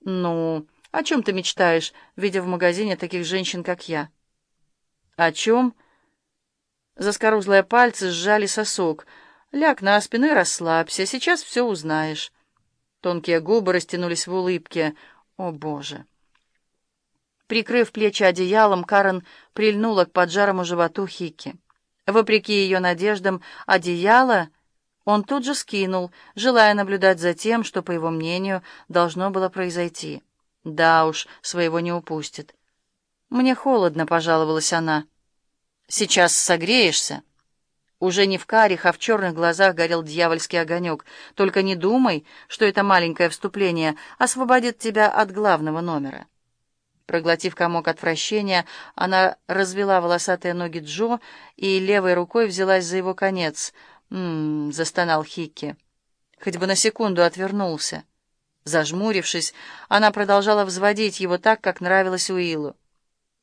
«Ну, о чем ты мечтаешь, видя в магазине таких женщин, как я?» «О чем?» Заскорузлые пальцы сжали сосок. «Ляг на спину и расслабься, сейчас все узнаешь». Тонкие губы растянулись в улыбке. «О, Боже!» Прикрыв плечи одеялом, Карен прильнула к поджарому животу Хики. Вопреки ее надеждам, одеяло он тут же скинул, желая наблюдать за тем, что, по его мнению, должно было произойти. Да уж, своего не упустит. «Мне холодно», — пожаловалась она. «Сейчас согреешься?» Уже не в карих, а в черных глазах горел дьявольский огонек. «Только не думай, что это маленькое вступление освободит тебя от главного номера». Проглотив комок отвращения, она развела волосатые ноги Джо и левой рукой взялась за его конец. «М-м-м», застонал Хикки. Хоть бы на секунду отвернулся. Зажмурившись, она продолжала взводить его так, как нравилось Уиллу.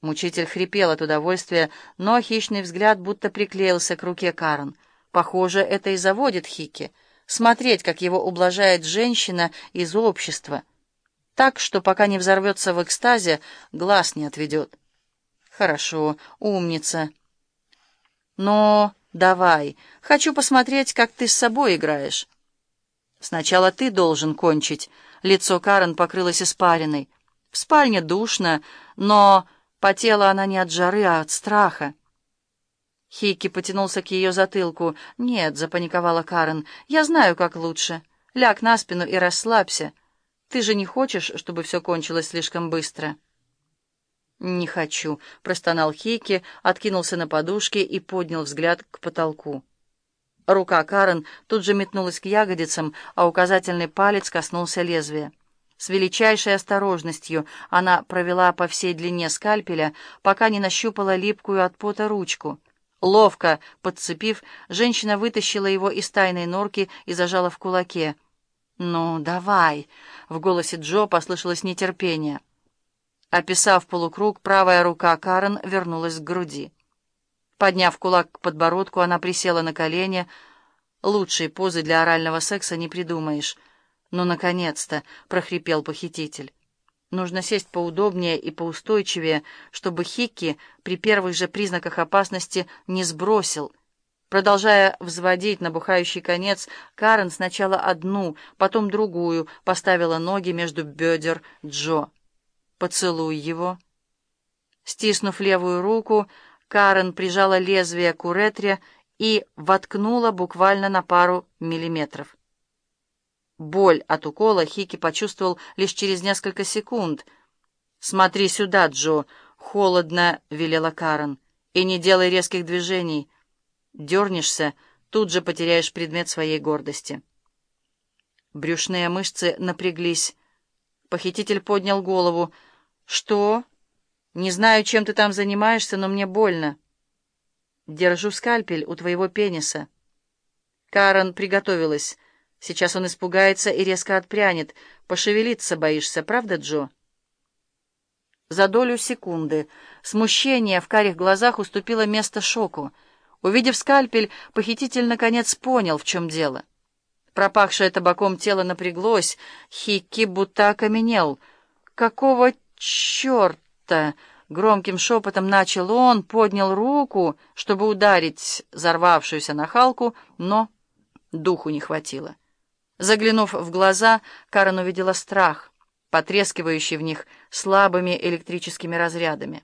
Мучитель хрипел от удовольствия, но хищный взгляд будто приклеился к руке Карен. Похоже, это и заводит Хики. Смотреть, как его ублажает женщина из общества — так, что пока не взорвется в экстазе, глаз не отведет. Хорошо, умница. Но давай, хочу посмотреть, как ты с собой играешь. Сначала ты должен кончить. Лицо Карен покрылось испариной. В спальне душно, но потела она не от жары, а от страха. Хикки потянулся к ее затылку. «Нет», — запаниковала Карен, — «я знаю, как лучше. Ляг на спину и расслабься». Ты же не хочешь, чтобы все кончилось слишком быстро?» «Не хочу», — простонал Хейки, откинулся на подушке и поднял взгляд к потолку. Рука Карен тут же метнулась к ягодицам, а указательный палец коснулся лезвия. С величайшей осторожностью она провела по всей длине скальпеля, пока не нащупала липкую от пота ручку. Ловко подцепив, женщина вытащила его из тайной норки и зажала в кулаке — «Ну, давай!» — в голосе Джо послышалось нетерпение. Описав полукруг, правая рука Карен вернулась к груди. Подняв кулак к подбородку, она присела на колени. Лучшей позы для орального секса не придумаешь. «Ну, наконец-то!» — прохрипел похититель. Нужно сесть поудобнее и поустойчивее, чтобы Хикки при первых же признаках опасности не сбросил — Продолжая взводить набухающий конец, Карен сначала одну, потом другую поставила ноги между бедер Джо. «Поцелуй его». Стиснув левую руку, Карен прижала лезвие к уретре и воткнула буквально на пару миллиметров. Боль от укола Хики почувствовал лишь через несколько секунд. «Смотри сюда, Джо!» — холодно велела Карен. «И не делай резких движений». Дернешься, тут же потеряешь предмет своей гордости. Брюшные мышцы напряглись. Похититель поднял голову. «Что? Не знаю, чем ты там занимаешься, но мне больно. Держу скальпель у твоего пениса». Карен приготовилась. Сейчас он испугается и резко отпрянет. Пошевелиться боишься, правда, Джо? За долю секунды смущение в карих глазах уступило место шоку — Увидев скальпель, похититель наконец понял, в чем дело. Пропахшее табаком тело напряглось, Хикки будто окаменел. «Какого черта?» — громким шепотом начал он, поднял руку, чтобы ударить взорвавшуюся нахалку, но духу не хватило. Заглянув в глаза, Карен увидела страх, потрескивающий в них слабыми электрическими разрядами.